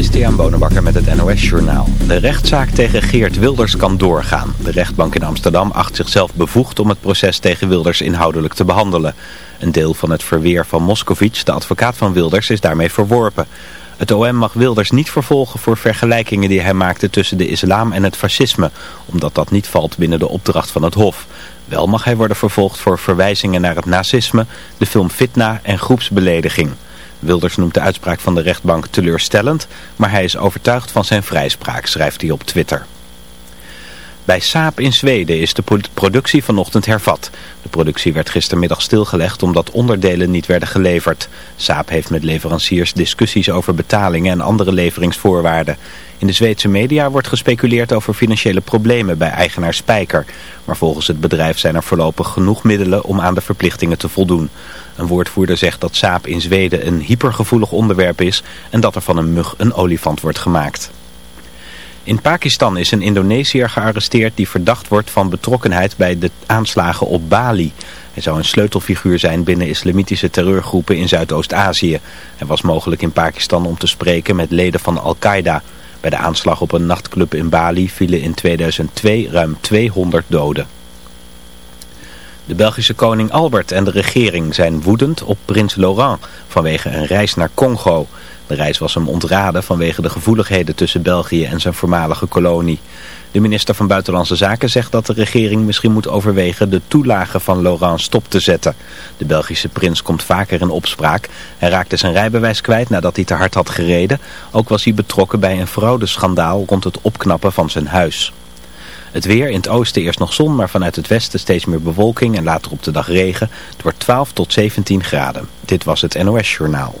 Christian Bonenbakker met het NOS Journaal. De rechtszaak tegen Geert Wilders kan doorgaan. De rechtbank in Amsterdam acht zichzelf bevoegd om het proces tegen Wilders inhoudelijk te behandelen. Een deel van het verweer van Moscovic, de advocaat van Wilders, is daarmee verworpen. Het OM mag Wilders niet vervolgen voor vergelijkingen die hij maakte tussen de islam en het fascisme, omdat dat niet valt binnen de opdracht van het Hof. Wel mag hij worden vervolgd voor verwijzingen naar het nazisme, de film Fitna en groepsbelediging. Wilders noemt de uitspraak van de rechtbank teleurstellend, maar hij is overtuigd van zijn vrijspraak, schrijft hij op Twitter. Bij Saab in Zweden is de productie vanochtend hervat. De productie werd gistermiddag stilgelegd omdat onderdelen niet werden geleverd. Saab heeft met leveranciers discussies over betalingen en andere leveringsvoorwaarden. In de Zweedse media wordt gespeculeerd over financiële problemen bij eigenaar Spijker. Maar volgens het bedrijf zijn er voorlopig genoeg middelen om aan de verplichtingen te voldoen. Een woordvoerder zegt dat Saab in Zweden een hypergevoelig onderwerp is en dat er van een mug een olifant wordt gemaakt. In Pakistan is een Indonesiër gearresteerd die verdacht wordt van betrokkenheid bij de aanslagen op Bali. Hij zou een sleutelfiguur zijn binnen islamitische terreurgroepen in Zuidoost-Azië. Hij was mogelijk in Pakistan om te spreken met leden van Al-Qaeda. Bij de aanslag op een nachtclub in Bali vielen in 2002 ruim 200 doden. De Belgische koning Albert en de regering zijn woedend op prins Laurent vanwege een reis naar Congo. De reis was hem ontraden vanwege de gevoeligheden tussen België en zijn voormalige kolonie. De minister van Buitenlandse Zaken zegt dat de regering misschien moet overwegen de toelage van Laurent stop te zetten. De Belgische prins komt vaker in opspraak. Hij raakte zijn rijbewijs kwijt nadat hij te hard had gereden. Ook was hij betrokken bij een fraudeschandaal rond het opknappen van zijn huis. Het weer in het oosten eerst nog zon, maar vanuit het westen steeds meer bewolking en later op de dag regen. Het wordt 12 tot 17 graden. Dit was het NOS Journaal.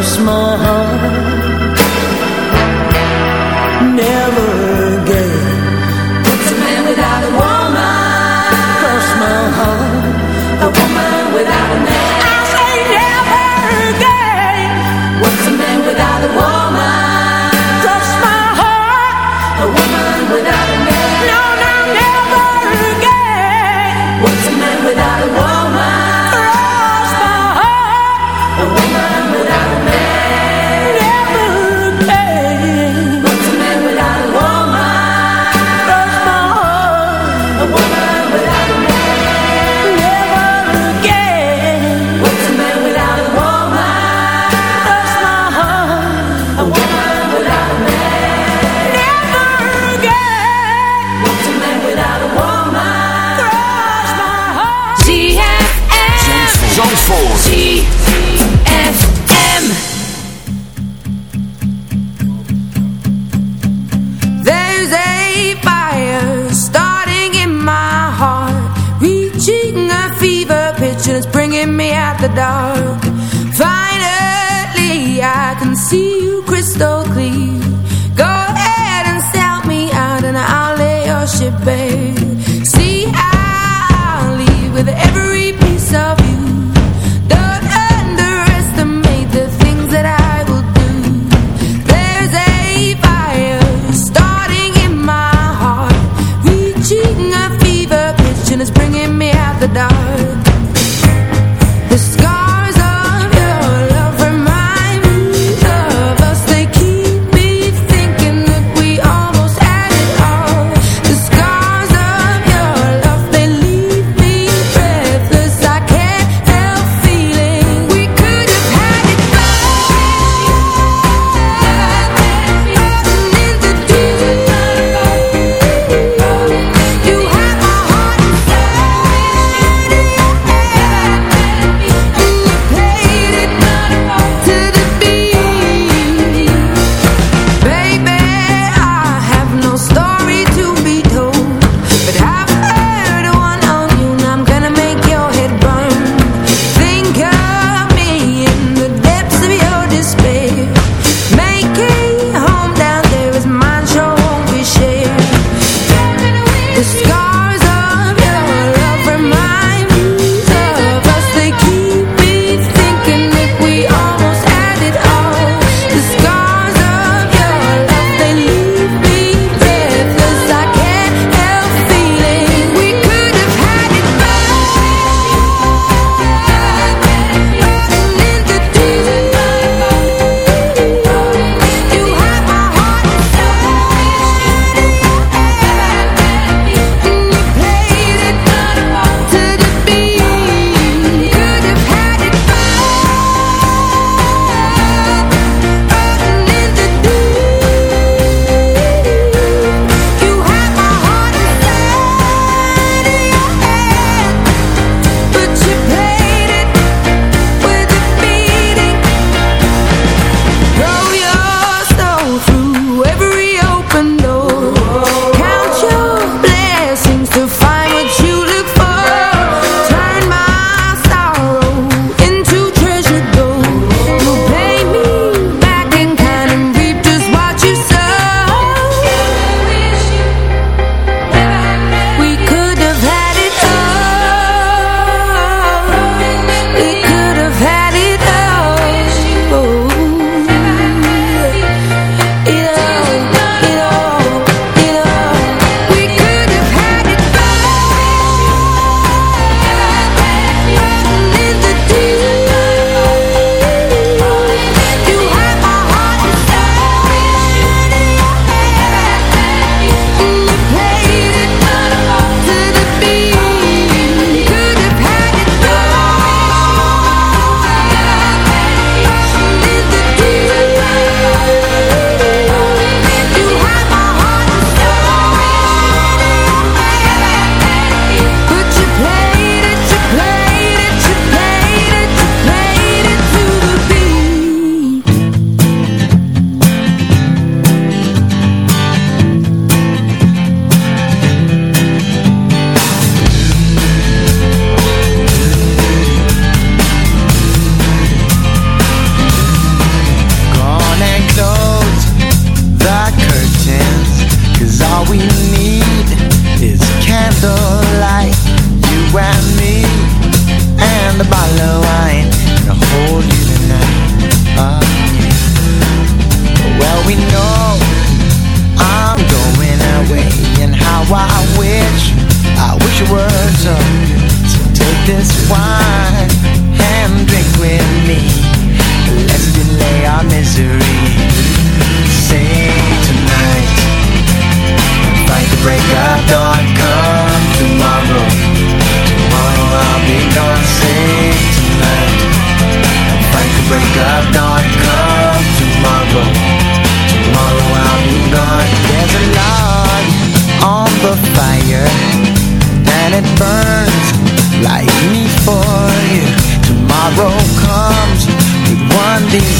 cross my heart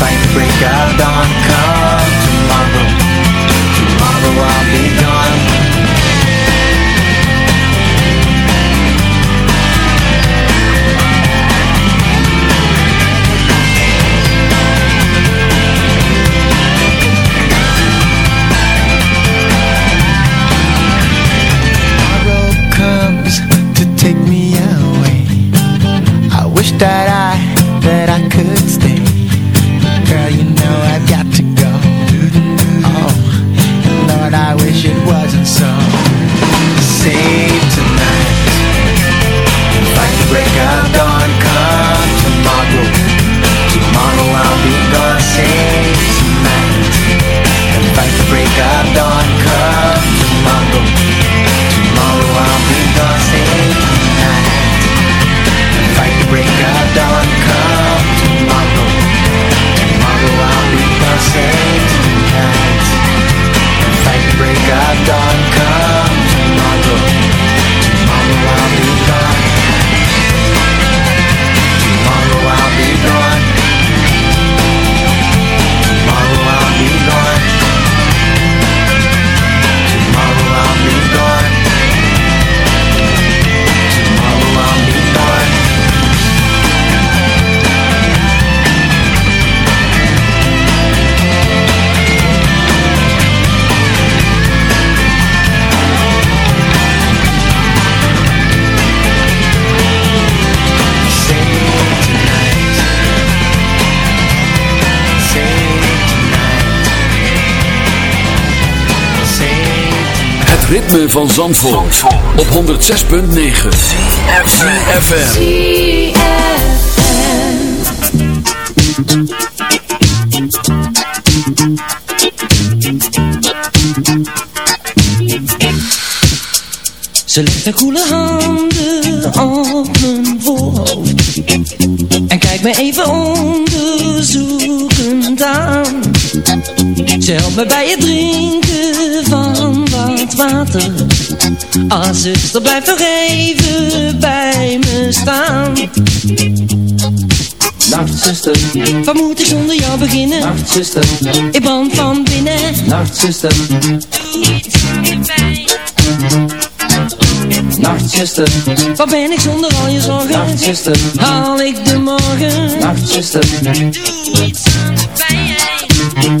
fight to break out. Zandvoort, op 106.9 FM. Ze legt haar koele handen op mijn voorhoofd En kijkt me even onderzoekend aan Ze helpt me bij het drinken van wat water. Ah zuster, blijf nog even bij me staan. Nacht zuster, Wat moet ik zonder jou beginnen? nacht zuster, Ik brand van binnen. Nacht zuster, Doe iets aan de pijn nacht zuster, Wat ben ik zonder al je zorgen? nacht zuster, Haal ik de morgen? nacht zuster, Doe iets aan de pijn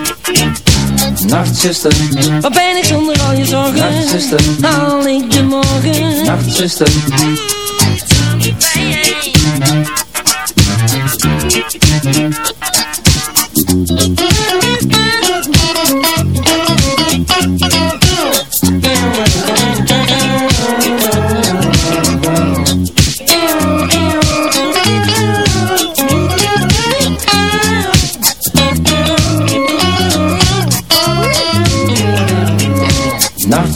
nacht zuster, Wat ben ik zonder al je zorgen? Nacht, zuster. Haal ik de morgen? nacht zuster, Iets aan de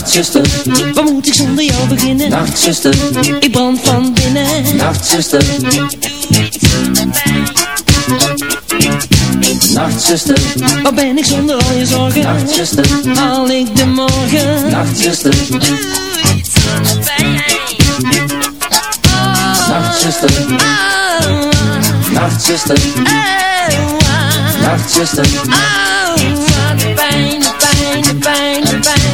Nachtzuster, Waar moet ik zonder jou beginnen? nachtzuster, Ik brand van binnen. nachtzuster, nachtzuster, Waar ben ik zonder al je zorgen? nachtzuster, Haal ik de morgen? nachtzuster, nachtzuster, nachtzuster, nachtzuster, Oh, de pijn.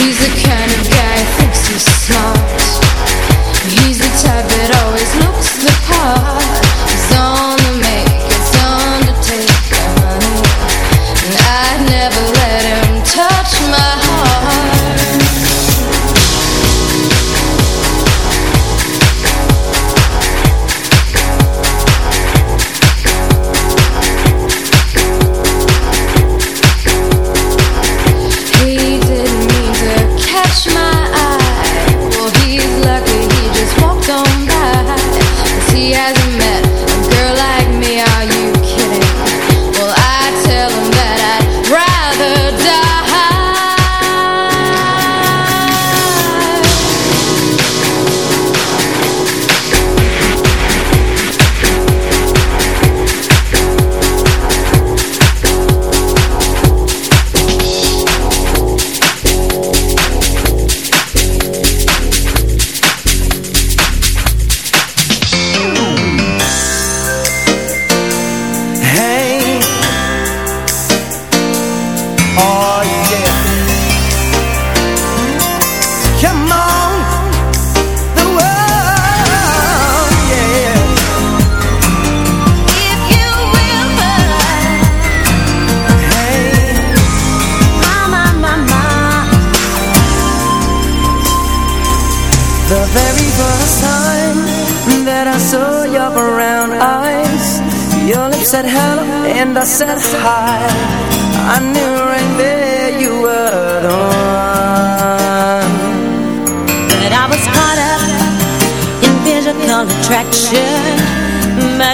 He's the kind of guy who thinks he's smart.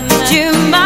that you might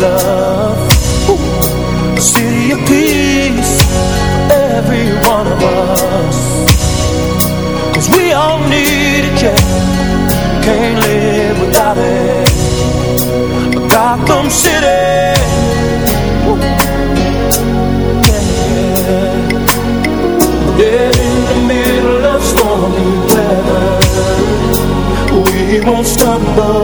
love. A city of peace every one of we all need it, yeah. Can't live without it. Gotham City. Yeah. Dead in the middle of stormy weather. We won't stumble.